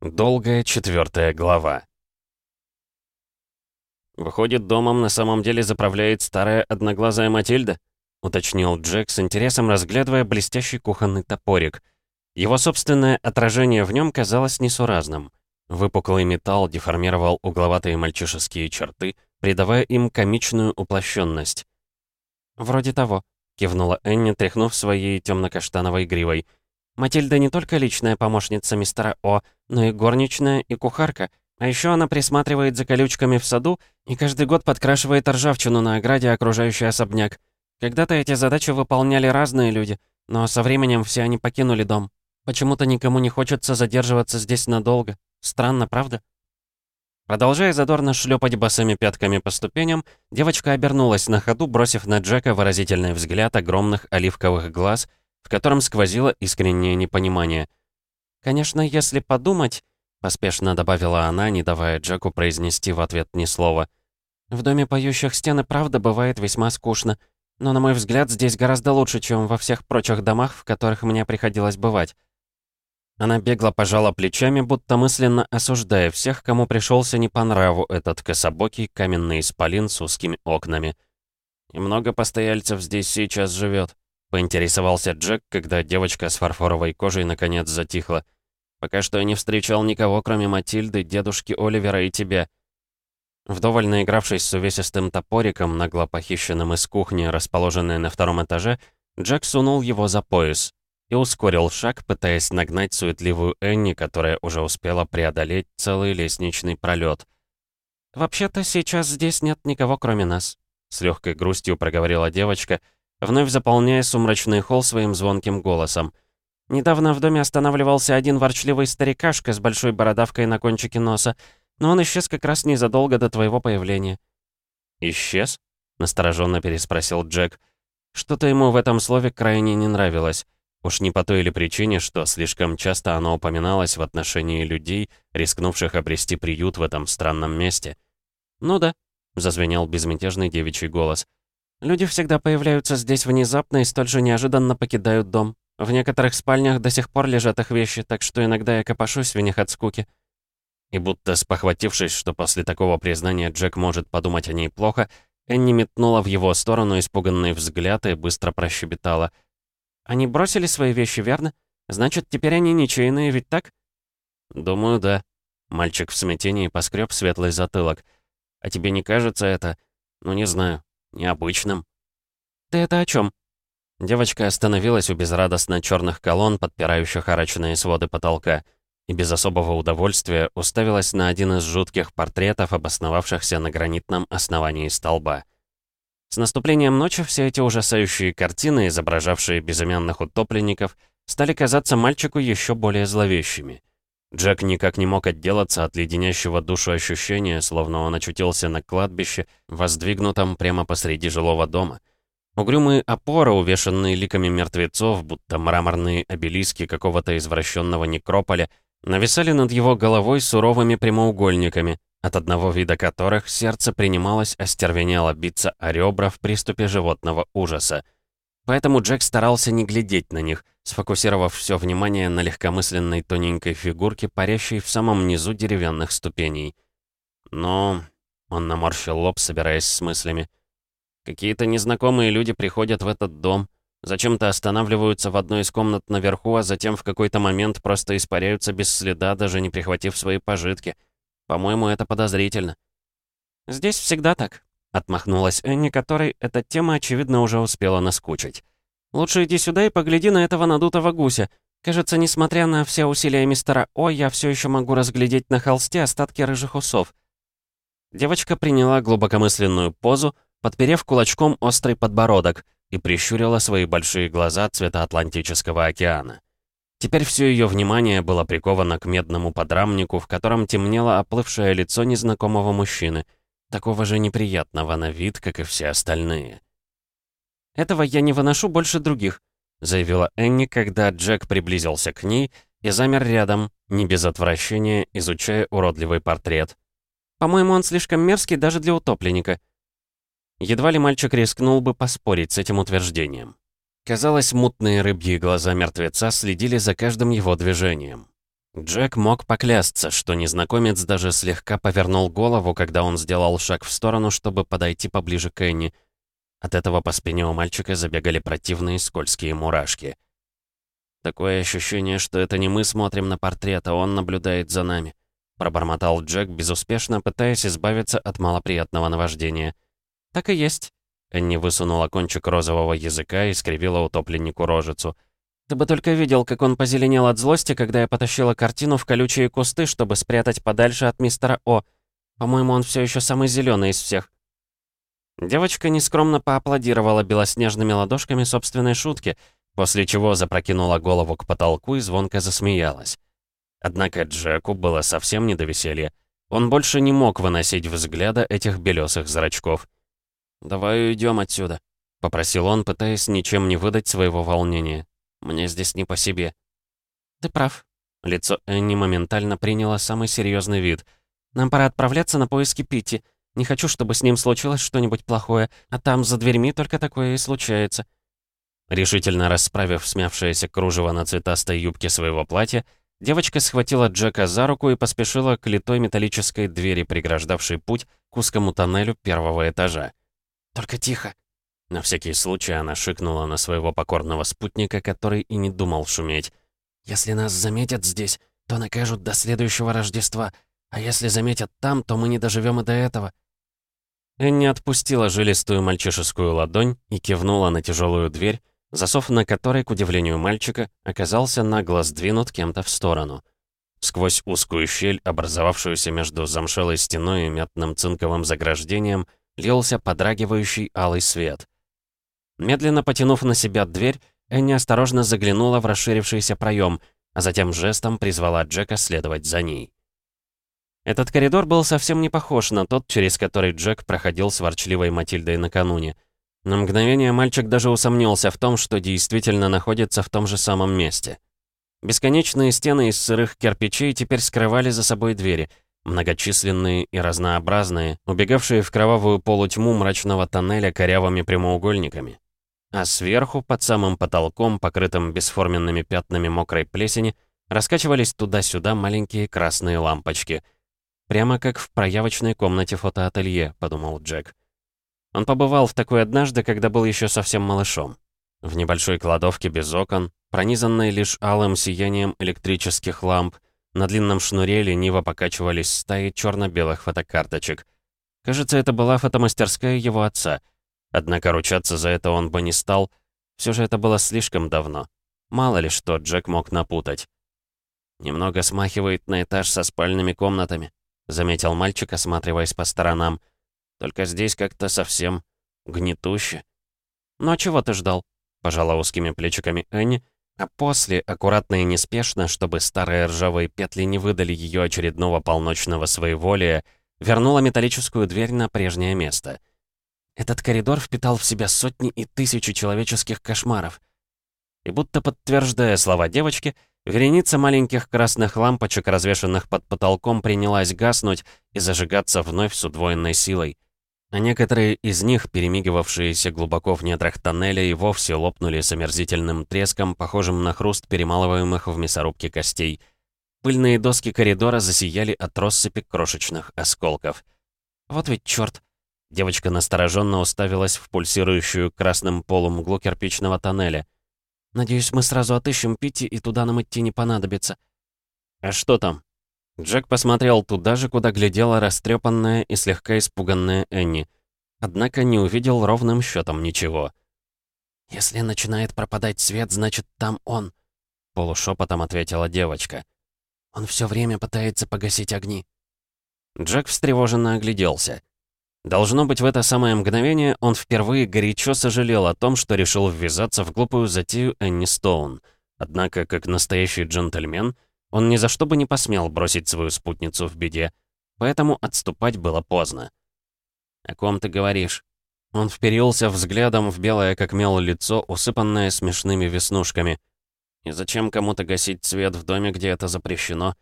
Долгая четвертая глава. «Выходит, домом на самом деле заправляет старая одноглазая Матильда?» — уточнил Джек с интересом, разглядывая блестящий кухонный топорик. Его собственное отражение в нем казалось несуразным. Выпуклый металл деформировал угловатые мальчишеские черты, придавая им комичную уплощенность. «Вроде того», — кивнула Энни, тряхнув своей темно-каштановой гривой — Матильда не только личная помощница мистера О, но и горничная, и кухарка. А еще она присматривает за колючками в саду и каждый год подкрашивает ржавчину на ограде, окружающий особняк. Когда-то эти задачи выполняли разные люди, но со временем все они покинули дом. Почему-то никому не хочется задерживаться здесь надолго. Странно, правда? Продолжая задорно шлепать босыми пятками по ступеням, девочка обернулась на ходу, бросив на Джека выразительный взгляд огромных оливковых глаз в котором сквозило искреннее непонимание. «Конечно, если подумать», — поспешно добавила она, не давая Джеку произнести в ответ ни слова. «В доме поющих стен и правда бывает весьма скучно, но, на мой взгляд, здесь гораздо лучше, чем во всех прочих домах, в которых мне приходилось бывать». Она бегло пожала плечами, будто мысленно осуждая всех, кому пришелся не по нраву этот кособокий каменный исполин с узкими окнами. «И много постояльцев здесь сейчас живет, Поинтересовался Джек, когда девочка с фарфоровой кожей наконец затихла. «Пока что я не встречал никого, кроме Матильды, дедушки Оливера и тебя». Вдоволь наигравшись с увесистым топориком, нагло похищенным из кухни, расположенной на втором этаже, Джек сунул его за пояс и ускорил шаг, пытаясь нагнать суетливую Энни, которая уже успела преодолеть целый лестничный пролет. «Вообще-то сейчас здесь нет никого, кроме нас», — с легкой грустью проговорила девочка — вновь заполняя сумрачный холл своим звонким голосом. «Недавно в доме останавливался один ворчливый старикашка с большой бородавкой на кончике носа, но он исчез как раз незадолго до твоего появления». «Исчез?» — настороженно переспросил Джек. Что-то ему в этом слове крайне не нравилось. Уж не по той или причине, что слишком часто оно упоминалось в отношении людей, рискнувших обрести приют в этом странном месте. «Ну да», — зазвенел безмятежный девичий голос. Люди всегда появляются здесь внезапно и столь же неожиданно покидают дом. В некоторых спальнях до сих пор лежат их вещи, так что иногда я копошусь в них от скуки». И будто спохватившись, что после такого признания Джек может подумать о ней плохо, Энни метнула в его сторону испуганный взгляд и быстро прощебетала. «Они бросили свои вещи, верно? Значит, теперь они ничейные, ведь так?» «Думаю, да». Мальчик в смятении поскреб светлый затылок. «А тебе не кажется это? Ну, не знаю необычным». «Ты это о чем? Девочка остановилась у безрадостно черных колонн, подпирающих арочные своды потолка, и без особого удовольствия уставилась на один из жутких портретов, обосновавшихся на гранитном основании столба. С наступлением ночи все эти ужасающие картины, изображавшие безымянных утопленников, стали казаться мальчику еще более зловещими. Джек никак не мог отделаться от леденящего душу ощущения, словно он очутился на кладбище, воздвигнутом прямо посреди жилого дома. Угрюмые опоры, увешанные ликами мертвецов, будто мраморные обелиски какого-то извращенного некрополя, нависали над его головой суровыми прямоугольниками, от одного вида которых сердце принималось остервенело биться о ребра в приступе животного ужаса. Поэтому Джек старался не глядеть на них, сфокусировав все внимание на легкомысленной тоненькой фигурке, парящей в самом низу деревянных ступеней. Но... Он наморщил лоб, собираясь с мыслями. Какие-то незнакомые люди приходят в этот дом, зачем-то останавливаются в одной из комнат наверху, а затем в какой-то момент просто испаряются без следа, даже не прихватив свои пожитки. По-моему, это подозрительно. «Здесь всегда так», Отмахнулась Энни, которой эта тема, очевидно, уже успела наскучить. «Лучше иди сюда и погляди на этого надутого гуся. Кажется, несмотря на все усилия мистера О, я все еще могу разглядеть на холсте остатки рыжих усов». Девочка приняла глубокомысленную позу, подперев кулачком острый подбородок и прищурила свои большие глаза цвета Атлантического океана. Теперь все ее внимание было приковано к медному подрамнику, в котором темнело оплывшее лицо незнакомого мужчины — такого же неприятного на вид, как и все остальные. «Этого я не выношу больше других», — заявила Энни, когда Джек приблизился к ней и замер рядом, не без отвращения, изучая уродливый портрет. «По-моему, он слишком мерзкий даже для утопленника». Едва ли мальчик рискнул бы поспорить с этим утверждением. Казалось, мутные рыбьи глаза мертвеца следили за каждым его движением. Джек мог поклясться, что незнакомец даже слегка повернул голову, когда он сделал шаг в сторону, чтобы подойти поближе к Энни. От этого по спине у мальчика забегали противные скользкие мурашки. «Такое ощущение, что это не мы смотрим на портрет, а он наблюдает за нами», пробормотал Джек, безуспешно пытаясь избавиться от малоприятного наваждения. «Так и есть». Энни высунула кончик розового языка и скривила утопленнику рожицу. «Ты бы только видел, как он позеленел от злости, когда я потащила картину в колючие кусты, чтобы спрятать подальше от мистера О. По-моему, он все еще самый зеленый из всех». Девочка нескромно поаплодировала белоснежными ладошками собственной шутки, после чего запрокинула голову к потолку и звонко засмеялась. Однако Джеку было совсем не до веселья. Он больше не мог выносить взгляда этих белесых зрачков. «Давай уйдем отсюда», — попросил он, пытаясь ничем не выдать своего волнения. «Мне здесь не по себе». «Ты прав». Лицо Энни моментально приняло самый серьезный вид. «Нам пора отправляться на поиски Питти. Не хочу, чтобы с ним случилось что-нибудь плохое, а там за дверьми только такое и случается». Решительно расправив смявшееся кружево на цветастой юбке своего платья, девочка схватила Джека за руку и поспешила к литой металлической двери, преграждавшей путь к узкому тоннелю первого этажа. «Только тихо!» На всякий случай она шикнула на своего покорного спутника, который и не думал шуметь. «Если нас заметят здесь, то накажут до следующего Рождества, а если заметят там, то мы не доживем и до этого». Энни отпустила жилистую мальчишескую ладонь и кивнула на тяжелую дверь, засов на которой, к удивлению мальчика, оказался нагло сдвинут кем-то в сторону. Сквозь узкую щель, образовавшуюся между замшелой стеной и мятным цинковым заграждением, лился подрагивающий алый свет. Медленно потянув на себя дверь, Энни осторожно заглянула в расширившийся проем, а затем жестом призвала Джека следовать за ней. Этот коридор был совсем не похож на тот, через который Джек проходил с ворчливой Матильдой накануне — на мгновение мальчик даже усомнился в том, что действительно находится в том же самом месте. Бесконечные стены из сырых кирпичей теперь скрывали за собой двери, многочисленные и разнообразные, убегавшие в кровавую полутьму мрачного тоннеля корявыми прямоугольниками. А сверху, под самым потолком, покрытым бесформенными пятнами мокрой плесени, раскачивались туда-сюда маленькие красные лампочки. «Прямо как в проявочной комнате фотоателье», — подумал Джек. Он побывал в такой однажды, когда был еще совсем малышом. В небольшой кладовке без окон, пронизанной лишь алым сиянием электрических ламп, на длинном шнуре лениво покачивались стаи черно-белых фотокарточек. Кажется, это была фотомастерская его отца. Однако ручаться за это он бы не стал. Все же это было слишком давно. Мало ли что Джек мог напутать. «Немного смахивает на этаж со спальными комнатами», — заметил мальчик, осматриваясь по сторонам. Только здесь как-то совсем гнетуще. «Ну а чего ты ждал?» — пожала узкими плечиками Энни, а после, аккуратно и неспешно, чтобы старые ржавые петли не выдали ее очередного полночного своеволия, вернула металлическую дверь на прежнее место. Этот коридор впитал в себя сотни и тысячи человеческих кошмаров. И будто подтверждая слова девочки, вереница маленьких красных лампочек, развешанных под потолком, принялась гаснуть и зажигаться вновь с удвоенной силой а некоторые из них, перемигивавшиеся глубоко в недрах тоннеля, и вовсе лопнули с омерзительным треском, похожим на хруст перемалываемых в мясорубке костей. Пыльные доски коридора засияли от россыпи крошечных осколков. «Вот ведь чёрт!» Девочка настороженно уставилась в пульсирующую красным полумглу кирпичного тоннеля. «Надеюсь, мы сразу отыщем Питти, и туда нам идти не понадобится». «А что там?» Джек посмотрел туда же, куда глядела растрепанная и слегка испуганная Энни. Однако не увидел ровным счетом ничего. «Если начинает пропадать свет, значит, там он», — полушепотом ответила девочка. «Он все время пытается погасить огни». Джек встревоженно огляделся. Должно быть, в это самое мгновение он впервые горячо сожалел о том, что решил ввязаться в глупую затею Энни Стоун. Однако, как настоящий джентльмен — он ни за что бы не посмел бросить свою спутницу в беде, поэтому отступать было поздно. «О ком ты говоришь?» Он вперился взглядом в белое как мел лицо, усыпанное смешными веснушками. «И зачем кому-то гасить свет в доме, где это запрещено?»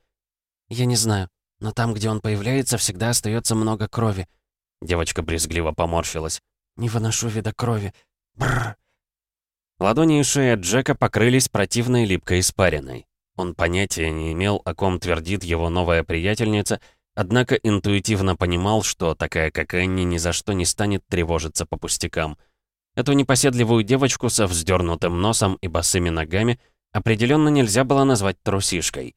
«Я не знаю, но там, где он появляется, всегда остается много крови». Девочка брезгливо поморщилась. «Не выношу вида крови. Бррр!» Ладони и шея Джека покрылись противной липкой испариной. Он понятия не имел, о ком твердит его новая приятельница, однако интуитивно понимал, что такая, как Энни, ни за что не станет тревожиться по пустякам. Эту непоседливую девочку со вздернутым носом и босыми ногами определенно нельзя было назвать трусишкой.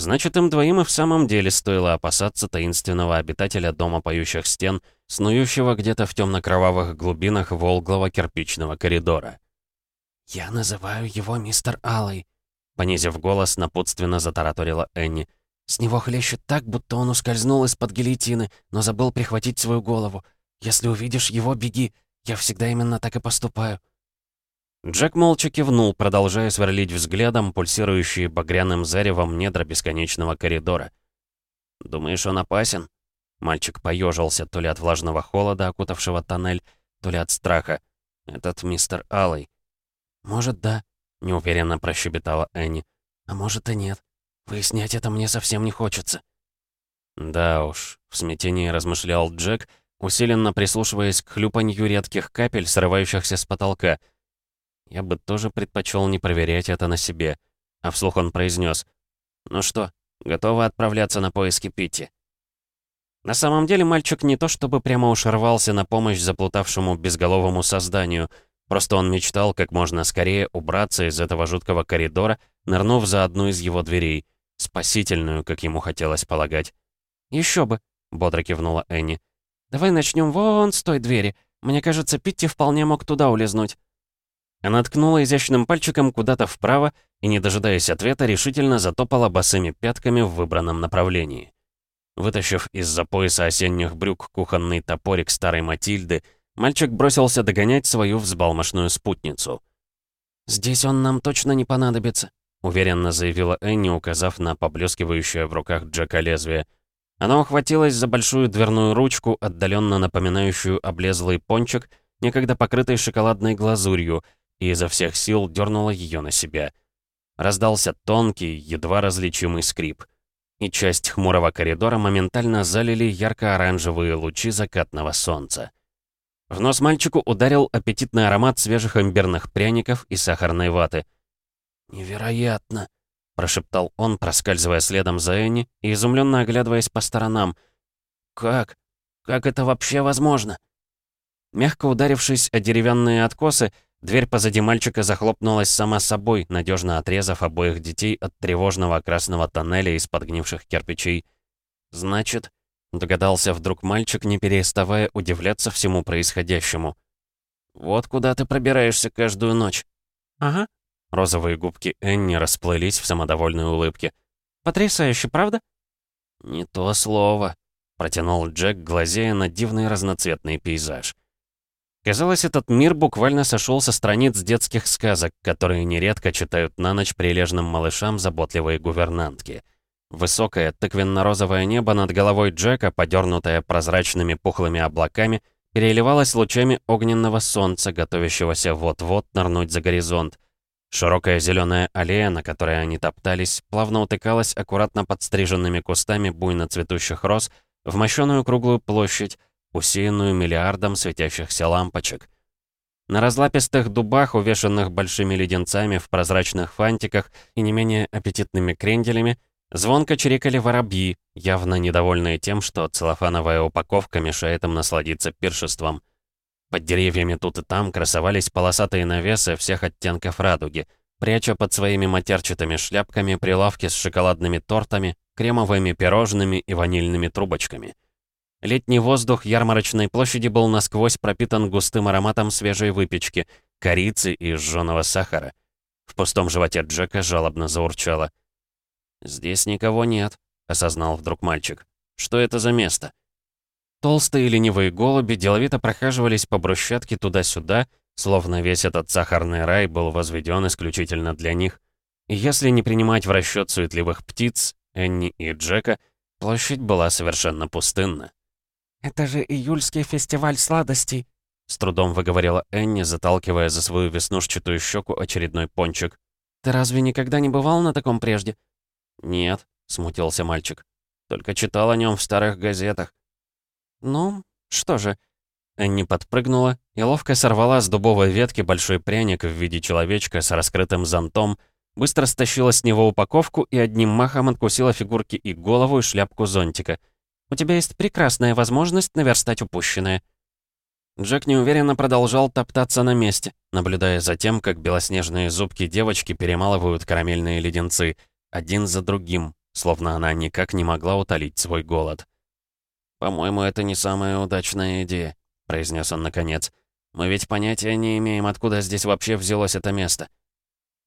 Значит, им двоим и в самом деле стоило опасаться таинственного обитателя дома поющих стен, снующего где-то в темно-кровавых глубинах волглого кирпичного коридора. «Я называю его мистер Алый», Понизив голос, напутственно затараторила Энни. «С него хлещет так, будто он ускользнул из-под гильотины, но забыл прихватить свою голову. Если увидишь его, беги. Я всегда именно так и поступаю». Джек молча кивнул, продолжая сверлить взглядом пульсирующие багряным заревом недра бесконечного коридора. «Думаешь, он опасен?» Мальчик поежился то ли от влажного холода, окутавшего тоннель, то ли от страха. «Этот мистер Алый». «Может, да», — неуверенно прощебетала Энни. «А может и нет. Выяснять это мне совсем не хочется». «Да уж», — в смятении размышлял Джек, усиленно прислушиваясь к хлюпанью редких капель, срывающихся с потолка. «Я бы тоже предпочел не проверять это на себе». А вслух он произнес: «Ну что, готовы отправляться на поиски Питти?» На самом деле мальчик не то чтобы прямо уж рвался на помощь заплутавшему безголовому созданию — Просто он мечтал как можно скорее убраться из этого жуткого коридора, нырнув за одну из его дверей, спасительную, как ему хотелось полагать. «Еще бы», — бодро кивнула Энни. «Давай начнем вон с той двери. Мне кажется, Питти вполне мог туда улизнуть». Она ткнула изящным пальчиком куда-то вправо и, не дожидаясь ответа, решительно затопала босыми пятками в выбранном направлении. Вытащив из-за пояса осенних брюк кухонный топорик старой Матильды, Мальчик бросился догонять свою взбалмошную спутницу. «Здесь он нам точно не понадобится», — уверенно заявила Энни, указав на поблескивающее в руках Джека лезвие. Она ухватилась за большую дверную ручку, отдаленно напоминающую облезлый пончик, некогда покрытый шоколадной глазурью, и изо всех сил дернула ее на себя. Раздался тонкий, едва различимый скрип. И часть хмурого коридора моментально залили ярко-оранжевые лучи закатного солнца. В нос мальчику ударил аппетитный аромат свежих имбирных пряников и сахарной ваты. «Невероятно!» — прошептал он, проскальзывая следом за Энни и изумленно оглядываясь по сторонам. «Как? Как это вообще возможно?» Мягко ударившись о деревянные откосы, дверь позади мальчика захлопнулась сама собой, надежно отрезав обоих детей от тревожного красного тоннеля из подгнивших кирпичей. «Значит, Догадался вдруг мальчик, не переставая удивляться всему происходящему. «Вот куда ты пробираешься каждую ночь?» «Ага». Розовые губки Энни расплылись в самодовольной улыбке. «Потрясающе, правда?» «Не то слово», — протянул Джек, глазея на дивный разноцветный пейзаж. Казалось, этот мир буквально сошел со страниц детских сказок, которые нередко читают на ночь прилежным малышам заботливые гувернантки — Высокое тыквенно-розовое небо над головой Джека, подернутое прозрачными пухлыми облаками, переливалось лучами огненного солнца, готовящегося вот-вот нырнуть за горизонт. Широкая зеленая аллея, на которой они топтались, плавно утыкалась аккуратно подстриженными кустами буйно цветущих роз в мощеную круглую площадь, усеянную миллиардом светящихся лампочек. На разлапистых дубах, увешанных большими леденцами в прозрачных фантиках и не менее аппетитными кренделями, Звонко чирикали воробьи, явно недовольные тем, что целлофановая упаковка мешает им насладиться пиршеством. Под деревьями тут и там красовались полосатые навесы всех оттенков радуги, пряча под своими матерчатыми шляпками прилавки с шоколадными тортами, кремовыми пирожными и ванильными трубочками. Летний воздух ярмарочной площади был насквозь пропитан густым ароматом свежей выпечки, корицы и жженого сахара. В пустом животе Джека жалобно заурчало. «Здесь никого нет», — осознал вдруг мальчик. «Что это за место?» Толстые ленивые голуби деловито прохаживались по брусчатке туда-сюда, словно весь этот сахарный рай был возведен исключительно для них. И если не принимать в расчет суетливых птиц, Энни и Джека, площадь была совершенно пустынна. «Это же июльский фестиваль сладостей», — с трудом выговорила Энни, заталкивая за свою веснушчатую щеку очередной пончик. «Ты разве никогда не бывал на таком прежде?» «Нет», — смутился мальчик. «Только читал о нем в старых газетах». «Ну, что же...» Энни подпрыгнула и ловко сорвала с дубовой ветки большой пряник в виде человечка с раскрытым зонтом, быстро стащила с него упаковку и одним махом откусила фигурки и голову, и шляпку зонтика. «У тебя есть прекрасная возможность наверстать упущенное». Джек неуверенно продолжал топтаться на месте, наблюдая за тем, как белоснежные зубки девочки перемалывают карамельные леденцы, один за другим, словно она никак не могла утолить свой голод. «По-моему, это не самая удачная идея», — произнес он наконец. «Мы ведь понятия не имеем, откуда здесь вообще взялось это место».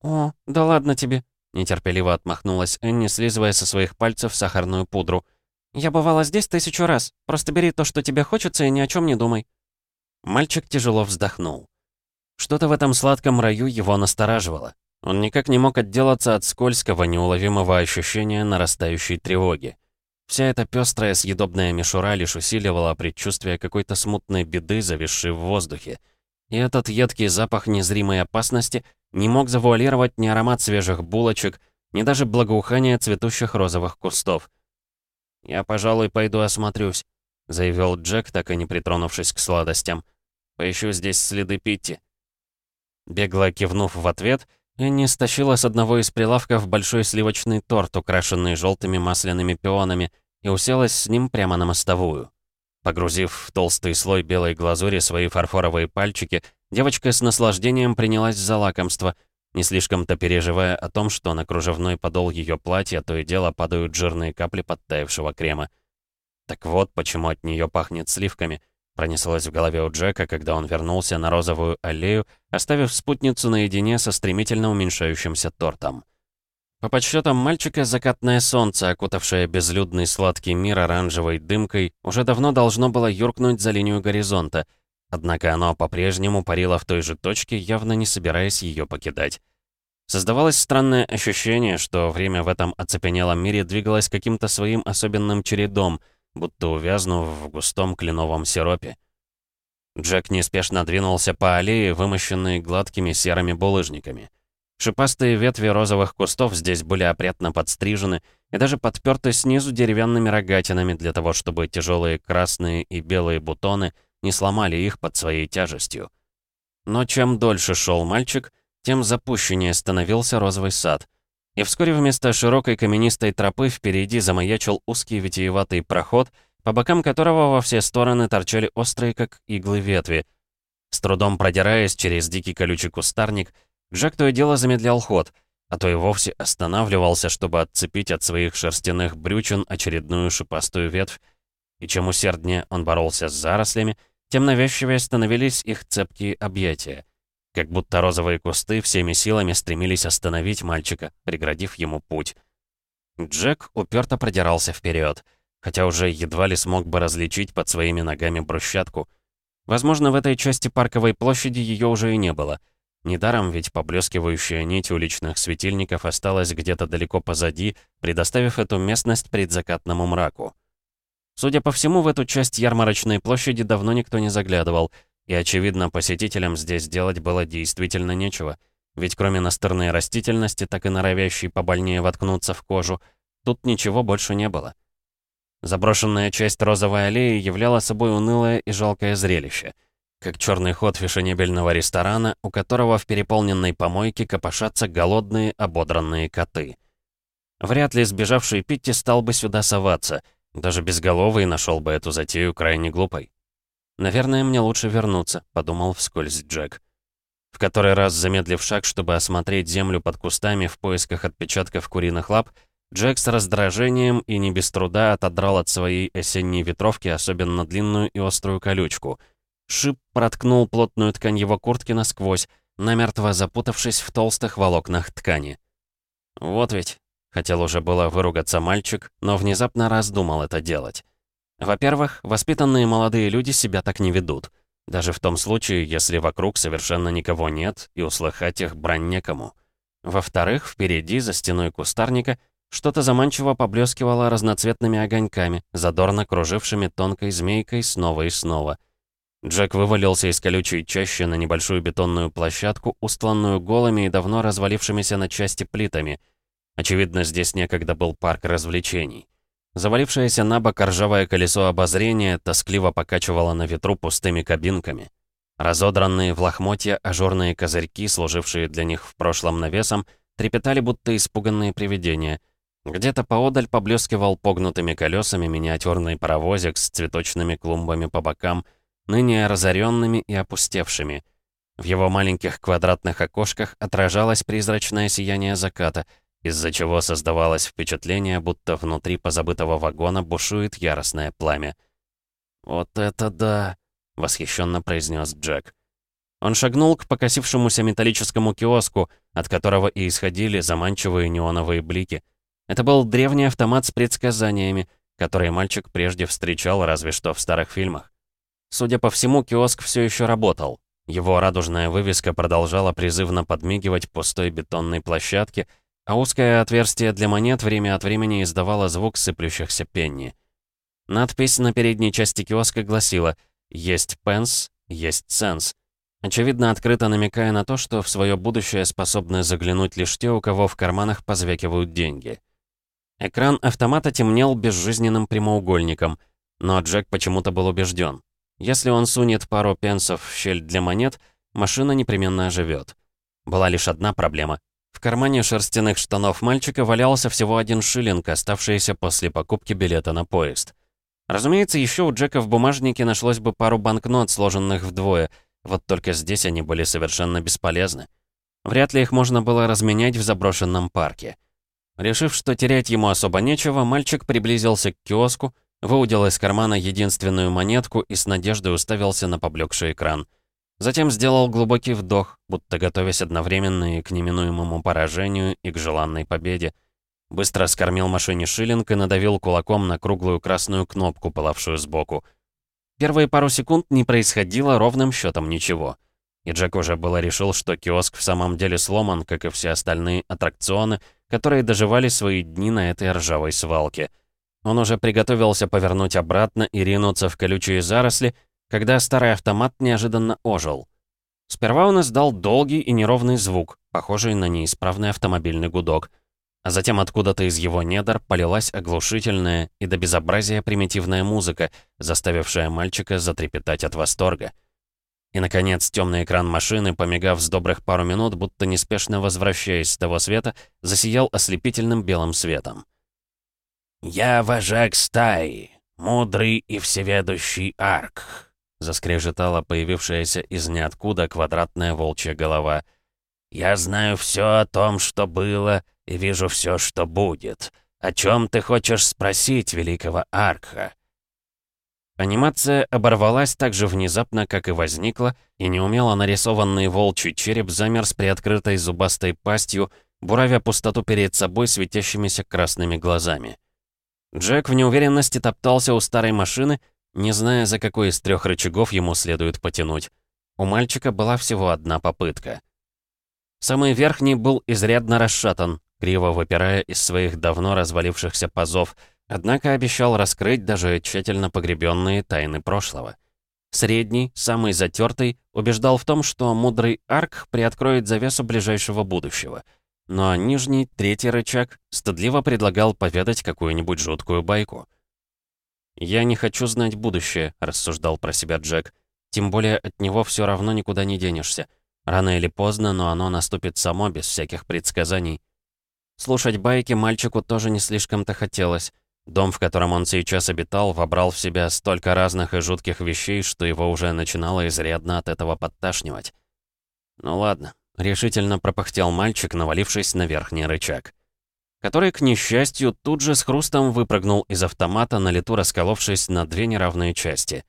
«О, да ладно тебе», — нетерпеливо отмахнулась Энни, слизывая со своих пальцев сахарную пудру. «Я бывала здесь тысячу раз. Просто бери то, что тебе хочется, и ни о чем не думай». Мальчик тяжело вздохнул. Что-то в этом сладком раю его настораживало. Он никак не мог отделаться от скользкого, неуловимого ощущения нарастающей тревоги. Вся эта пестрая съедобная мишура лишь усиливала предчувствие какой-то смутной беды, зависшей в воздухе. И этот едкий запах незримой опасности не мог завуалировать ни аромат свежих булочек, ни даже благоухание цветущих розовых кустов. «Я, пожалуй, пойду осмотрюсь», — заявил Джек, так и не притронувшись к сладостям. «Поищу здесь следы Питти». Бегло кивнув в ответ, Энни стащила с одного из прилавков большой сливочный торт, украшенный желтыми масляными пионами, и уселась с ним прямо на мостовую. Погрузив в толстый слой белой глазури свои фарфоровые пальчики, девочка с наслаждением принялась за лакомство, не слишком-то переживая о том, что на кружевной подол ее платья то и дело падают жирные капли подтаявшего крема. Так вот, почему от нее пахнет сливками — Пронеслось в голове у Джека, когда он вернулся на розовую аллею, оставив спутницу наедине со стремительно уменьшающимся тортом. По подсчетам мальчика, закатное солнце, окутавшее безлюдный сладкий мир оранжевой дымкой, уже давно должно было юркнуть за линию горизонта, однако оно по-прежнему парило в той же точке, явно не собираясь ее покидать. Создавалось странное ощущение, что время в этом оцепенелом мире двигалось каким-то своим особенным чередом — будто увязнув в густом кленовом сиропе. Джек неспешно двинулся по аллее, вымощенной гладкими серыми булыжниками. Шипастые ветви розовых кустов здесь были опрятно подстрижены и даже подперты снизу деревянными рогатинами для того, чтобы тяжелые красные и белые бутоны не сломали их под своей тяжестью. Но чем дольше шел мальчик, тем запущеннее становился розовый сад. И вскоре вместо широкой каменистой тропы впереди замаячил узкий витиеватый проход, по бокам которого во все стороны торчали острые, как иглы ветви. С трудом продираясь через дикий колючий кустарник, Джек то и дело замедлял ход, а то и вовсе останавливался, чтобы отцепить от своих шерстяных брючин очередную шипастую ветвь. И чем усерднее он боролся с зарослями, тем навязчивее становились их цепкие объятия как будто розовые кусты всеми силами стремились остановить мальчика, преградив ему путь. Джек уперто продирался вперед, хотя уже едва ли смог бы различить под своими ногами брусчатку. Возможно, в этой части парковой площади ее уже и не было. Недаром ведь поблескивающая нить уличных светильников осталась где-то далеко позади, предоставив эту местность предзакатному мраку. Судя по всему, в эту часть ярмарочной площади давно никто не заглядывал — и, очевидно, посетителям здесь делать было действительно нечего. Ведь кроме настырной растительности, так и норовящей побольнее воткнуться в кожу, тут ничего больше не было. Заброшенная часть розовой аллеи являла собой унылое и жалкое зрелище. Как черный ход фешенебельного ресторана, у которого в переполненной помойке копошатся голодные, ободранные коты. Вряд ли сбежавший Питти стал бы сюда соваться. Даже безголовый нашел бы эту затею крайне глупой. «Наверное, мне лучше вернуться», — подумал вскользь Джек. В который раз замедлив шаг, чтобы осмотреть землю под кустами в поисках отпечатков куриных лап, Джек с раздражением и не без труда отодрал от своей осенней ветровки особенно длинную и острую колючку. Шип проткнул плотную ткань его куртки насквозь, намертво запутавшись в толстых волокнах ткани. «Вот ведь», — хотел уже было выругаться мальчик, но внезапно раздумал это делать. Во-первых, воспитанные молодые люди себя так не ведут. Даже в том случае, если вокруг совершенно никого нет, и услыхать их брань некому. Во-вторых, впереди, за стеной кустарника, что-то заманчиво поблескивало разноцветными огоньками, задорно кружившими тонкой змейкой снова и снова. Джек вывалился из колючей чащи на небольшую бетонную площадку, устланную голыми и давно развалившимися на части плитами. Очевидно, здесь некогда был парк развлечений. Завалившееся на бок ржавое колесо обозрения тоскливо покачивало на ветру пустыми кабинками. Разодранные в лохмотья ажурные козырьки, служившие для них в прошлом навесом, трепетали будто испуганные привидения. Где-то поодаль поблескивал погнутыми колесами миниатюрный паровозик с цветочными клумбами по бокам, ныне разоренными и опустевшими. В его маленьких квадратных окошках отражалось призрачное сияние заката, из-за чего создавалось впечатление, будто внутри позабытого вагона бушует яростное пламя. «Вот это да!» — восхищенно произнес Джек. Он шагнул к покосившемуся металлическому киоску, от которого и исходили заманчивые неоновые блики. Это был древний автомат с предсказаниями, который мальчик прежде встречал разве что в старых фильмах. Судя по всему, киоск все еще работал. Его радужная вывеска продолжала призывно подмигивать пустой бетонной площадке, а узкое отверстие для монет время от времени издавало звук сыплющихся пенни. Надпись на передней части киоска гласила «Есть пенс, есть сенс». Очевидно, открыто намекая на то, что в свое будущее способны заглянуть лишь те, у кого в карманах позвякивают деньги. Экран автомата темнел безжизненным прямоугольником, но Джек почему-то был убежден. Если он сунет пару пенсов в щель для монет, машина непременно оживет. Была лишь одна проблема. Кармане шерстяных штанов мальчика валялся всего один шиллинг, оставшийся после покупки билета на поезд. Разумеется, еще у Джека в бумажнике нашлось бы пару банкнот, сложенных вдвое — вот только здесь они были совершенно бесполезны. Вряд ли их можно было разменять в заброшенном парке. Решив, что терять ему особо нечего, мальчик приблизился к киоску, выудил из кармана единственную монетку и с надеждой уставился на поблекший экран. Затем сделал глубокий вдох, будто готовясь одновременно и к неминуемому поражению, и к желанной победе. Быстро скормил машине шиллинг и надавил кулаком на круглую красную кнопку, пылавшую сбоку — Первые пару секунд не происходило ровным счетом ничего. И Джек уже было решил, что киоск в самом деле сломан, как и все остальные аттракционы, которые доживали свои дни на этой ржавой свалке. Он уже приготовился повернуть обратно и ринуться в колючие заросли, когда старый автомат неожиданно ожил. Сперва он издал долгий и неровный звук, похожий на неисправный автомобильный гудок — а затем откуда-то из его недр полилась оглушительная и до безобразия примитивная музыка, заставившая мальчика затрепетать от восторга. И, наконец, темный экран машины, помигав с добрых пару минут, будто неспешно возвращаясь с того света, засиял ослепительным белым светом. «Я вожак стаи, мудрый и всеведущий арк», — заскрежетала появившаяся из ниоткуда квадратная волчья голова. «Я знаю все о том, что было, и вижу все, что будет. О чем ты хочешь спросить, великого Аркха?» Анимация оборвалась так же внезапно, как и возникла, и неумело нарисованный волчий череп замер с приоткрытой зубастой пастью, буравя пустоту перед собой светящимися красными глазами. Джек в неуверенности топтался у старой машины, не зная, за какой из трех рычагов ему следует потянуть. У мальчика была всего одна попытка. Самый верхний был изрядно расшатан, криво выпирая из своих давно развалившихся пазов, однако обещал раскрыть даже тщательно погребенные тайны прошлого. Средний, самый затертый, убеждал в том, что мудрый арк приоткроет завесу ближайшего будущего. Но нижний, третий рычаг, стыдливо предлагал поведать какую-нибудь жуткую байку. «Я не хочу знать будущее», — рассуждал про себя Джек. «Тем более от него все равно никуда не денешься. Рано или поздно, но оно наступит само, без всяких предсказаний». Слушать байки мальчику тоже не слишком-то хотелось. Дом, в котором он сейчас обитал, вобрал в себя столько разных и жутких вещей, что его уже начинало изрядно от этого подташнивать. «Ну ладно», — решительно пропыхтел мальчик, навалившись на верхний рычаг. Который, к несчастью, тут же с хрустом выпрыгнул из автомата, на лету расколовшись на две неравные части.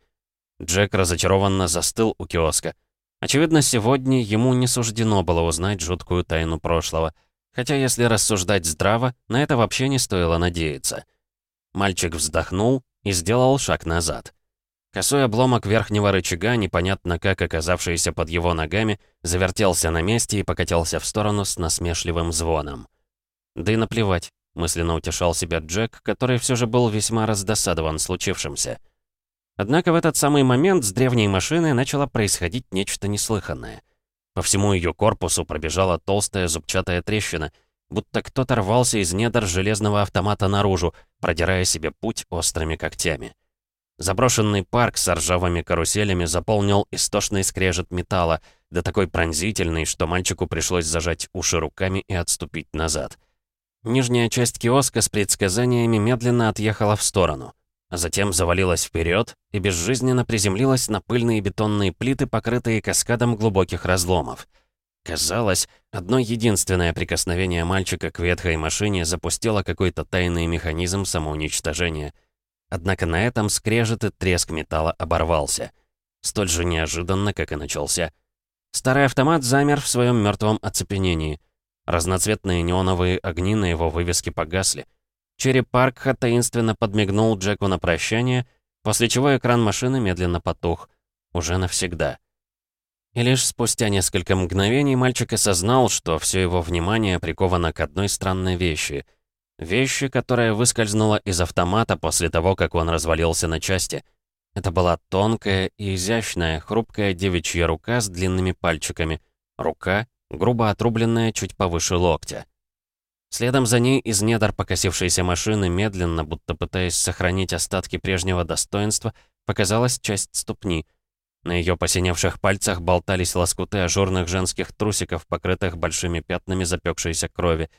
Джек разочарованно застыл у киоска. Очевидно, сегодня ему не суждено было узнать жуткую тайну прошлого — Хотя, если рассуждать здраво, на это вообще не стоило надеяться. Мальчик вздохнул и сделал шаг назад. Косой обломок верхнего рычага, непонятно как оказавшийся под его ногами, завертелся на месте и покатился в сторону с насмешливым звоном. «Да и наплевать», — мысленно утешал себя Джек, который все же был весьма раздосадован случившимся. Однако в этот самый момент с древней машиной начало происходить нечто неслыханное — по всему ее корпусу пробежала толстая зубчатая трещина, будто кто-то рвался из недр железного автомата наружу, продирая себе путь острыми когтями. Заброшенный парк с ржавыми каруселями заполнил истошный скрежет металла, да такой пронзительный, что мальчику пришлось зажать уши руками и отступить назад. Нижняя часть киоска с предсказаниями медленно отъехала в сторону, а затем завалилась вперед и безжизненно приземлилась на пыльные бетонные плиты, покрытые каскадом глубоких разломов. Казалось, одно единственное прикосновение мальчика к ветхой машине запустило какой-то тайный механизм самоуничтожения. Однако на этом скрежет и треск металла оборвался. Столь же неожиданно, как и начался. Старый автомат замер в своем мертвом оцепенении — Разноцветные неоновые огни на его вывеске погасли. Череп Паркха таинственно подмигнул Джеку на прощание, после чего экран машины медленно потух. Уже навсегда. И лишь спустя несколько мгновений мальчик осознал, что все его внимание приковано к одной странной вещи. Вещи, которая выскользнула из автомата после того, как он развалился на части. Это была тонкая и изящная, хрупкая девичья рука с длинными пальчиками. Рука, грубо отрубленная чуть повыше локтя. Следом за ней из недр покосившейся машины, медленно, будто пытаясь сохранить остатки прежнего достоинства, показалась часть ступни. На ее посиневших пальцах болтались лоскуты ажурных женских трусиков, покрытых большими пятнами запекшейся крови.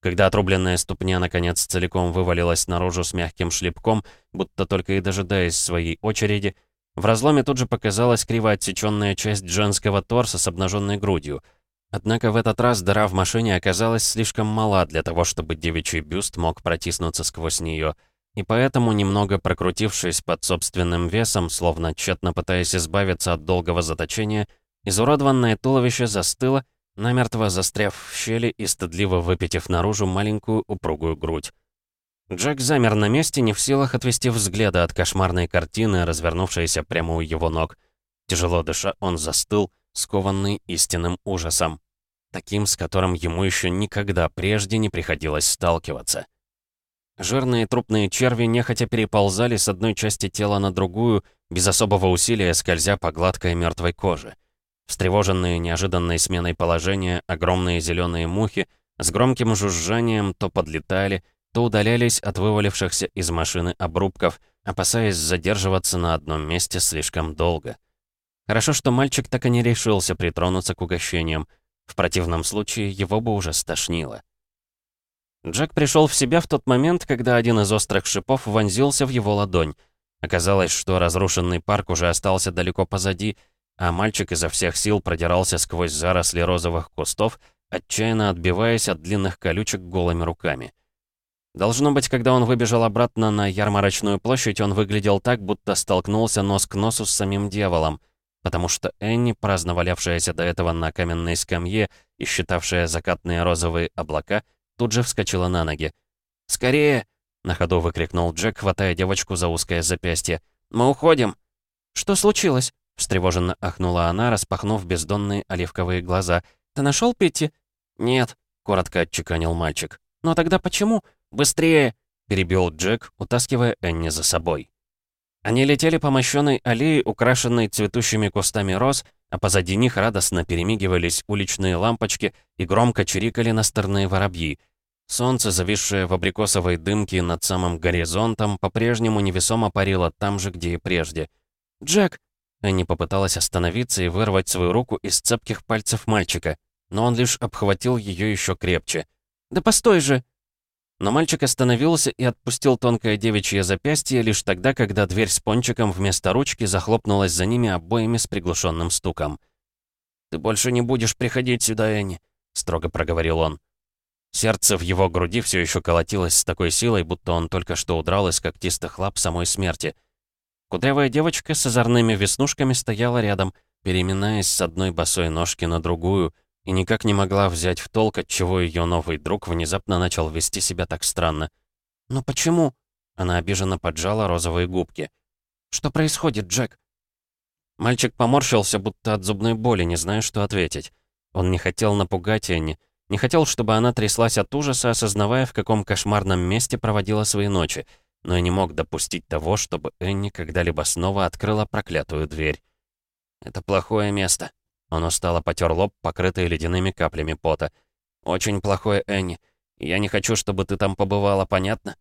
Когда отрубленная ступня наконец целиком вывалилась наружу с мягким шлепком, будто только и дожидаясь своей очереди, в разломе тут же показалась криво отсеченная часть женского торса с обнаженной грудью — Однако в этот раз дыра в машине оказалась слишком мала для того, чтобы девичий бюст мог протиснуться сквозь нее, и поэтому, немного прокрутившись под собственным весом, словно тщетно пытаясь избавиться от долгого заточения, изуродованное туловище застыло, намертво застряв в щели и стыдливо выпитив наружу маленькую упругую грудь. Джек замер на месте, не в силах отвести взгляда от кошмарной картины, развернувшейся прямо у его ног. Тяжело дыша, он застыл, скованный истинным ужасом таким, с которым ему еще никогда прежде не приходилось сталкиваться. Жирные трупные черви нехотя переползали с одной части тела на другую, без особого усилия скользя по гладкой мертвой коже. Встревоженные неожиданной сменой положения, огромные зеленые мухи с громким жужжанием то подлетали, то удалялись от вывалившихся из машины обрубков, опасаясь задерживаться на одном месте слишком долго. Хорошо, что мальчик так и не решился притронуться к угощениям, в противном случае его бы уже стошнило. Джек пришел в себя в тот момент, когда один из острых шипов вонзился в его ладонь. Оказалось, что разрушенный парк уже остался далеко позади, а мальчик изо всех сил продирался сквозь заросли розовых кустов, отчаянно отбиваясь от длинных колючек голыми руками. Должно быть, когда он выбежал обратно на ярмарочную площадь, он выглядел так, будто столкнулся нос к носу с самим дьяволом — потому что Энни, праздно валявшаяся до этого на каменной скамье и считавшая закатные розовые облака, тут же вскочила на ноги. «Скорее!» — на ходу выкрикнул Джек, хватая девочку за узкое запястье. «Мы уходим!» «Что случилось?» — встревоженно ахнула она, распахнув бездонные оливковые глаза. «Ты нашел Питти?» «Нет», — коротко отчеканил мальчик. «Но тогда почему?» «Быстрее!» — перебил Джек, утаскивая Энни за собой. Они летели по мощенной аллее, украшенной цветущими кустами роз, а позади них радостно перемигивались уличные лампочки и громко чирикали настырные воробьи. Солнце, зависшее в абрикосовой дымке над самым горизонтом, по-прежнему невесомо парило там же, где и прежде. «Джек!» Энни попыталась остановиться и вырвать свою руку из цепких пальцев мальчика, но он лишь обхватил ее еще крепче. «Да постой же!» Но мальчик остановился и отпустил тонкое девичье запястье лишь тогда, когда дверь с пончиком вместо ручки захлопнулась за ними обоими с приглушенным стуком. «Ты больше не будешь приходить сюда, Энни», — строго проговорил он. Сердце в его груди все еще колотилось с такой силой, будто он только что удрал из когтистых лап самой смерти. Кудрявая девочка с озорными веснушками стояла рядом, переминаясь с одной босой ножки на другую, и никак не могла взять в толк, отчего ее новый друг внезапно начал вести себя так странно. «Но почему?» Она обиженно поджала розовые губки. «Что происходит, Джек?» Мальчик поморщился, будто от зубной боли, не зная, что ответить. Он не хотел напугать Энни, не хотел, чтобы она тряслась от ужаса, осознавая, в каком кошмарном месте проводила свои ночи, но и не мог допустить того, чтобы Энни когда-либо снова открыла проклятую дверь. «Это плохое место», он устало потер лоб, покрытый ледяными каплями пота. «Очень плохое, Энни. Я не хочу, чтобы ты там побывала, понятно?»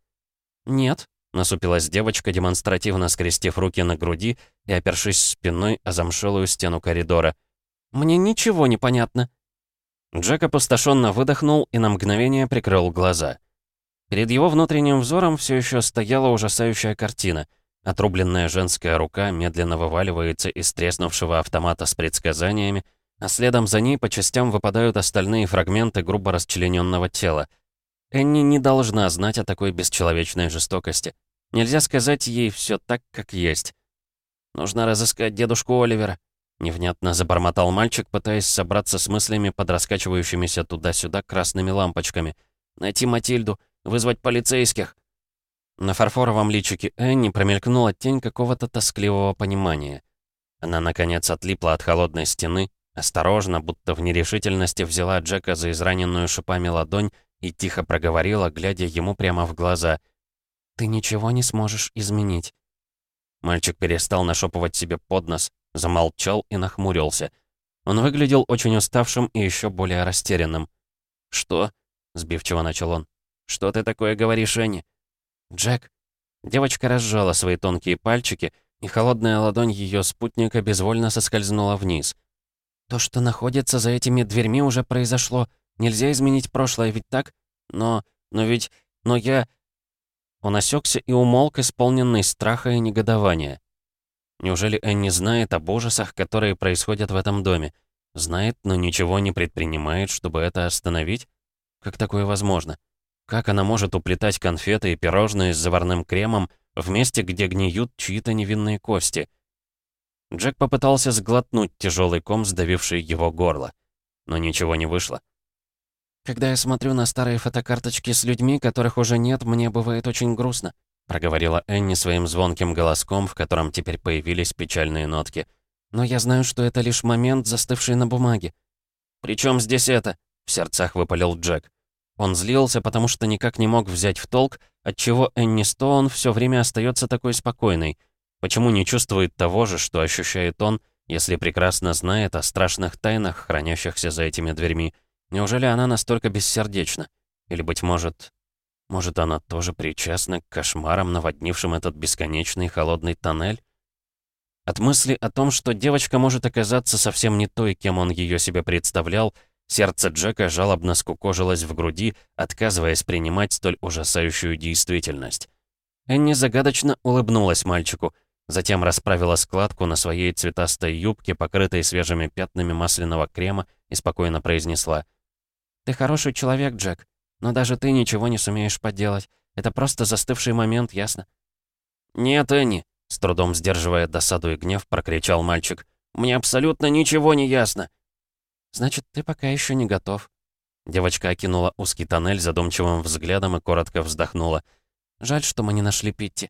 «Нет», — насупилась девочка, демонстративно скрестив руки на груди и опершись спиной о замшелую стену коридора. Мне ничего не понятно». Джек опустошенно выдохнул и на мгновение прикрыл глаза. Перед его внутренним взором все еще стояла ужасающая картина. Отрубленная женская рука медленно вываливается из треснувшего автомата с предсказаниями, а следом за ней по частям выпадают остальные фрагменты грубо расчлененного тела. Энни не должна знать о такой бесчеловечной жестокости. Нельзя сказать ей все так, как есть. «Нужно разыскать дедушку Оливера», — невнятно забормотал мальчик, пытаясь собраться с мыслями под раскачивающимися туда-сюда красными лампочками. «Найти Матильду, вызвать полицейских». На фарфоровом личике Энни промелькнула тень какого-то тоскливого понимания. Она, наконец, отлипла от холодной стены, осторожно, будто в нерешительности взяла Джека за израненную шипами ладонь и тихо проговорила, глядя ему прямо в глаза. «Ты ничего не сможешь изменить». Мальчик перестал нашёпывать себе под нос, замолчал и нахмурился. Он выглядел очень уставшим и еще более растерянным. «Что?» — сбивчиво начал он. «Что ты такое говоришь, Энни?» «Джек». Девочка разжала свои тонкие пальчики, и холодная ладонь ее спутника безвольно соскользнула вниз. «То, что находится за этими дверьми, уже произошло. Нельзя изменить прошлое, ведь так? Но... но ведь... но я...» Он осекся и умолк, исполненный страха и негодования. Неужели Энни знает об ужасах, которые происходят в этом доме? Знает, но ничего не предпринимает, чтобы это остановить? Как такое возможно? Как она может уплетать конфеты и пирожные с заварным кремом в месте, где гниют чьи-то невинные кости? Джек попытался сглотнуть тяжелый ком, сдавивший его горло. Но ничего не вышло. «Когда я смотрю на старые фотокарточки с людьми, которых уже нет, мне бывает очень грустно», проговорила Энни своим звонким голоском, в котором теперь появились печальные нотки. «Но я знаю, что это лишь момент, застывший на бумаге». «При здесь это?» — в сердцах выпалил Джек. Он злился, потому что никак не мог взять в толк, отчего Энни Стоун все время остается такой спокойной. Почему не чувствует того же, что ощущает он, если прекрасно знает о страшных тайнах, хранящихся за этими дверьми, Неужели она настолько бессердечна? Или, быть может... Может, она тоже причастна к кошмарам, наводнившим этот бесконечный холодный тоннель? От мысли о том, что девочка может оказаться совсем не той, кем он ее себе представлял, сердце Джека жалобно скукожилось в груди, отказываясь принимать столь ужасающую действительность. Энни загадочно улыбнулась мальчику, затем расправила складку на своей цветастой юбке, покрытой свежими пятнами масляного крема, и спокойно произнесла — «Ты хороший человек, Джек, но даже ты ничего не сумеешь поделать. Это просто застывший момент, ясно?» «Нет, Энни», — с трудом сдерживая досаду и гнев, прокричал мальчик. «Мне абсолютно ничего не ясно». «Значит, ты пока еще не готов». Девочка окинула узкий тоннель задумчивым взглядом и коротко вздохнула. «Жаль, что мы не нашли Питти».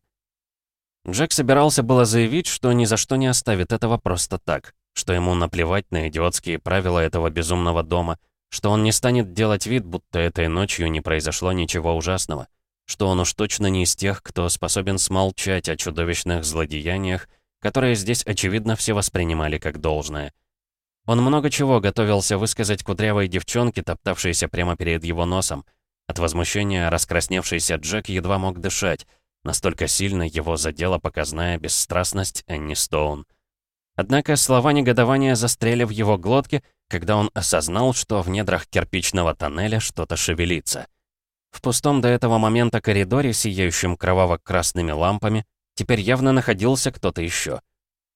Джек собирался было заявить, что ни за что не оставит этого просто так, что ему наплевать на идиотские правила этого безумного дома — что он не станет делать вид, будто этой ночью не произошло ничего ужасного, что он уж точно не из тех, кто способен смолчать о чудовищных злодеяниях, которые здесь, очевидно, все воспринимали как должное. Он много чего готовился высказать кудрявой девчонке, топтавшейся прямо перед его носом. От возмущения раскрасневшийся Джек едва мог дышать, настолько сильно его задела показная бесстрастность Энни Стоун. Однако слова негодования застряли в его глотке, когда он осознал, что в недрах кирпичного тоннеля что-то шевелится. В пустом до этого момента коридоре, сияющем кроваво-красными лампами, теперь явно находился кто-то еще.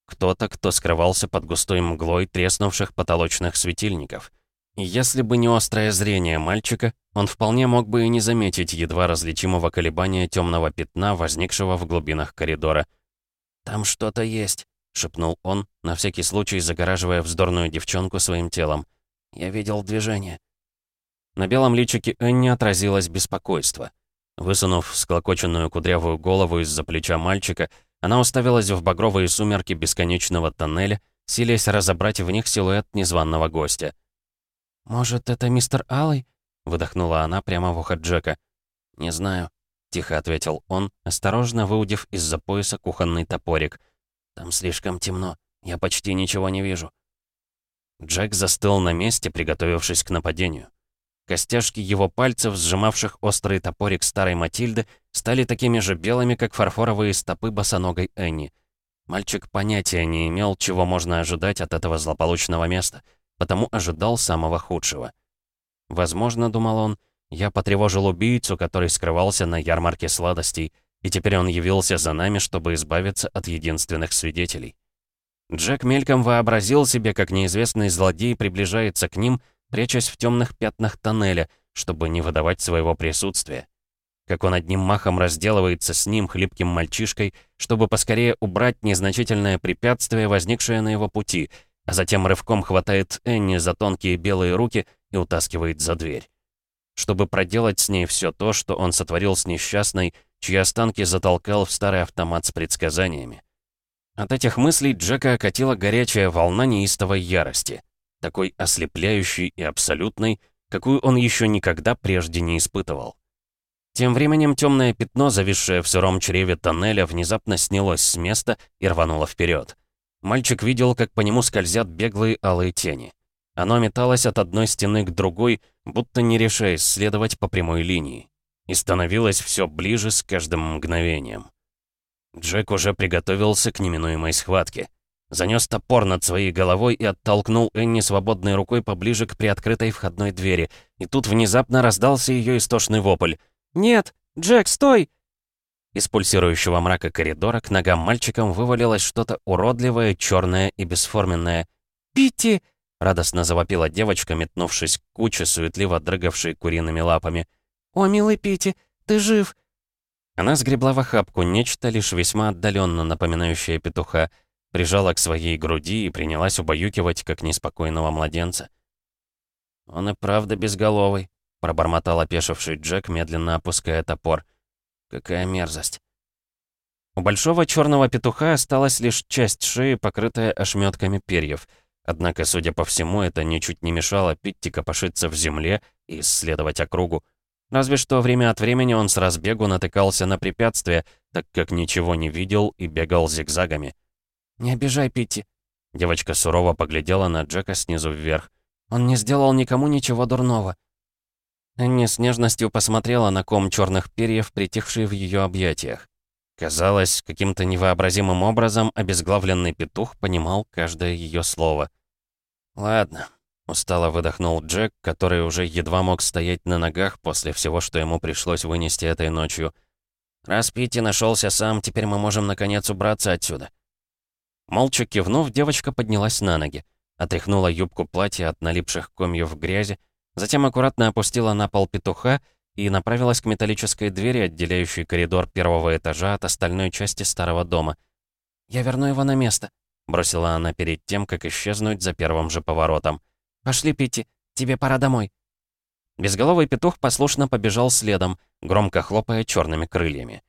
Кто-то, кто скрывался под густой мглой треснувших потолочных светильников. И если бы не острое зрение мальчика, он вполне мог бы и не заметить едва различимого колебания темного пятна, возникшего в глубинах коридора. «Там что-то есть», — шепнул он, на всякий случай загораживая вздорную девчонку своим телом. «Я видел движение». На белом личике Энни отразилось беспокойство. Высунув склокоченную кудрявую голову из-за плеча мальчика, она уставилась в багровые сумерки бесконечного тоннеля, силясь разобрать в них силуэт незваного гостя. «Может, это мистер Аллой?» — выдохнула она прямо в ухо Джека. «Не знаю», — тихо ответил он, осторожно выудив из-за пояса кухонный топорик — там слишком темно. Я почти ничего не вижу. Джек застыл на месте, приготовившись к нападению. Костяшки его пальцев, сжимавших острый топорик старой Матильды, стали такими же белыми, как фарфоровые стопы босоногой Энни. Мальчик понятия не имел, чего можно ожидать от этого злополучного места. потому ожидал самого худшего. Возможно, думал он, я потревожил убийцу, который скрывался на ярмарке сладостей, и теперь он явился за нами, чтобы избавиться от единственных свидетелей. Джек мельком вообразил себе, как неизвестный злодей приближается к ним, прячась в темных пятнах тоннеля, чтобы не выдавать своего присутствия. Как он одним махом разделывается с ним, хлипким мальчишкой, чтобы поскорее убрать незначительное препятствие, возникшее на его пути, а затем рывком хватает Энни за тонкие белые руки и утаскивает за дверь. Чтобы проделать с ней все то, что он сотворил с несчастной, чьи останки затолкал в старый автомат с предсказаниями. От этих мыслей Джека окатила горячая волна неистовой ярости, такой ослепляющей и абсолютной, какую он еще никогда прежде не испытывал. Тем временем темное пятно, зависшее в сыром чреве тоннеля, внезапно снялось с места и рвануло вперед. Мальчик видел, как по нему скользят беглые алые тени. Оно металось от одной стены к другой, будто не решаясь следовать по прямой линии. И становилось все ближе с каждым мгновением. Джек уже приготовился к неминуемой схватке. Занес топор над своей головой и оттолкнул Энни свободной рукой поближе к приоткрытой входной двери. И тут внезапно раздался ее истошный вопль. «Нет! Джек, стой!» Из пульсирующего мрака коридора к ногам мальчикам вывалилось что-то уродливое, черное и бесформенное. «Питти!» — радостно завопила девочка, метнувшись к куче, суетливо дрыгавшей куриными лапами. «О, милый Питти, ты жив! Она сгребла в охапку нечто, лишь весьма отдаленно напоминающее петуха, прижала к своей груди и принялась убаюкивать, как неспокойного младенца. «Он и правда безголовый», — пробормотал опешивший Джек, медленно опуская топор. «Какая мерзость». У большого черного петуха осталась лишь часть шеи, покрытая ошметками перьев. Однако, судя по всему, это ничуть не мешало Питти копошиться в земле и исследовать округу. Разве что время от времени он с разбегу натыкался на препятствия, так как ничего не видел и бегал зигзагами. «Не обижай Питти». Девочка сурово поглядела на Джека снизу вверх. «Он не сделал никому ничего дурного». Энни с нежностью посмотрела на ком черных перьев, притихший в ее объятиях. Казалось, каким-то невообразимым образом обезглавленный петух понимал каждое ее слово. «Ладно, Устало выдохнул Джек, который уже едва мог стоять на ногах после всего, что ему пришлось вынести этой ночью. «Раз Питти нашелся сам, теперь мы можем наконец убраться отсюда». Молча кивнув, девочка поднялась на ноги, отряхнула юбку платья от налипших комьев грязи, затем аккуратно опустила на пол петуха и направилась к металлической двери, отделяющей коридор первого этажа от остальной части старого дома. «Я верну его на место», — бросила она перед тем, как исчезнуть за первым же поворотом. «Пошли, Питти, тебе пора домой». Безголовый петух послушно побежал следом, громко хлопая черными крыльями.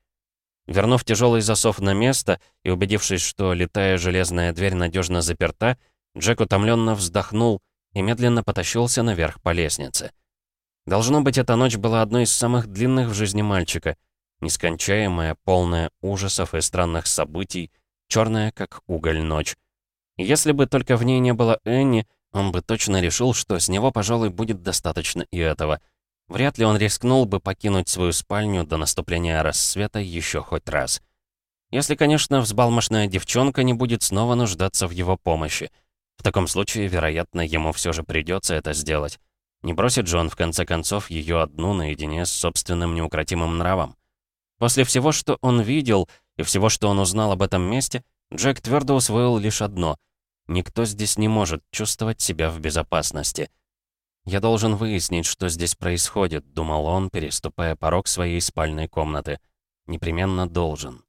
Вернув тяжелый засов на место и убедившись, что летая железная дверь надежно заперта, Джек утомленно вздохнул и медленно потащился наверх по лестнице. Должно быть, эта ночь была одной из самых длинных в жизни мальчика. Нескончаемая, полная ужасов и странных событий, черная, как уголь ночь. И если бы только в ней не было Энни, он бы точно решил, что с него, пожалуй, будет достаточно и этого. Вряд ли он рискнул бы покинуть свою спальню до наступления рассвета еще хоть раз. Если, конечно, взбалмошная девчонка не будет снова нуждаться в его помощи. В таком случае, вероятно, ему все же придется это сделать. Не бросит же он, в конце концов, ее одну наедине с собственным неукротимым нравом. После всего, что он видел, и всего, что он узнал об этом месте, Джек твердо усвоил лишь одно Никто здесь не может чувствовать себя в безопасности. «Я должен выяснить, что здесь происходит», — думал он, переступая порог своей спальной комнаты. «Непременно должен».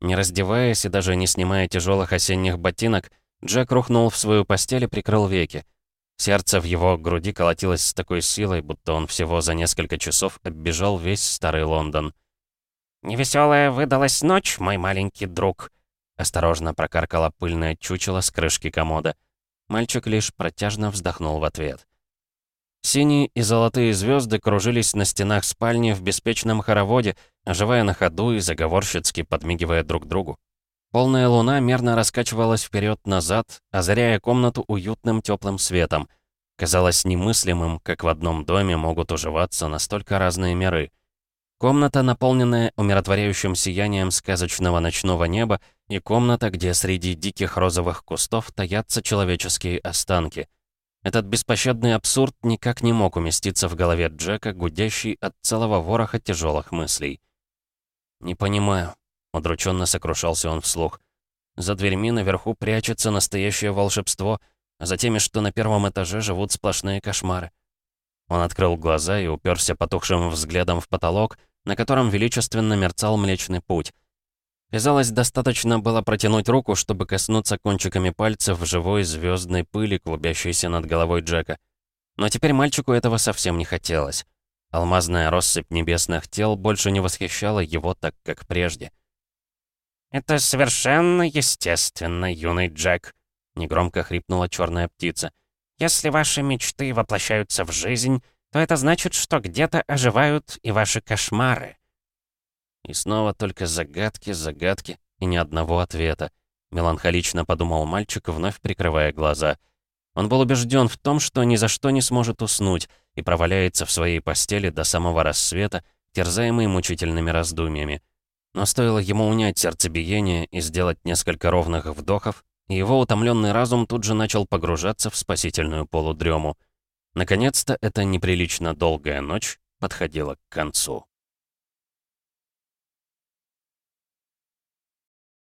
Не раздеваясь и даже не снимая тяжелых осенних ботинок, Джек рухнул в свою постель и прикрыл веки. Сердце в его груди колотилось с такой силой, будто он всего за несколько часов оббежал весь старый Лондон. «Невеселая выдалась ночь, мой маленький друг», Осторожно прокаркала пыльное чучело с крышки комода. Мальчик лишь протяжно вздохнул в ответ. Синие и золотые звезды кружились на стенах спальни в беспечном хороводе, оживая на ходу и заговорщицки подмигивая друг другу. Полная луна мерно раскачивалась вперед назад озаряя комнату уютным теплым светом. Казалось немыслимым, как в одном доме могут уживаться настолько разные миры — Комната, наполненная умиротворяющим сиянием сказочного ночного неба, и комната, где среди диких розовых кустов таятся человеческие останки. Этот беспощадный абсурд никак не мог уместиться в голове Джека, гудящий от целого вороха тяжелых мыслей. «Не понимаю», — удрученно сокрушался он вслух. «За дверьми наверху прячется настоящее волшебство, а за теми, что на первом этаже, живут сплошные кошмары». Он открыл глаза и уперся потухшим взглядом в потолок, на котором величественно мерцал Млечный Путь. Казалось, достаточно было протянуть руку, чтобы коснуться кончиками пальцев живой звездной пыли, клубящейся над головой Джека. Но теперь мальчику этого совсем не хотелось. Алмазная россыпь небесных тел больше не восхищала его так, как прежде. «Это совершенно естественно, юный Джек», — негромко хрипнула черная птица. «Если ваши мечты воплощаются в жизнь, то это значит, что где-то оживают и ваши кошмары». И снова только загадки, загадки и ни одного ответа. Меланхолично подумал мальчик, вновь прикрывая глаза. Он был убежден в том, что ни за что не сможет уснуть и проваляется в своей постели до самого рассвета, терзаемый мучительными раздумьями. Но стоило ему унять сердцебиение и сделать несколько ровных вдохов, и его утомленный разум тут же начал погружаться в спасительную полудрему. Наконец-то эта неприлично долгая ночь подходила к концу.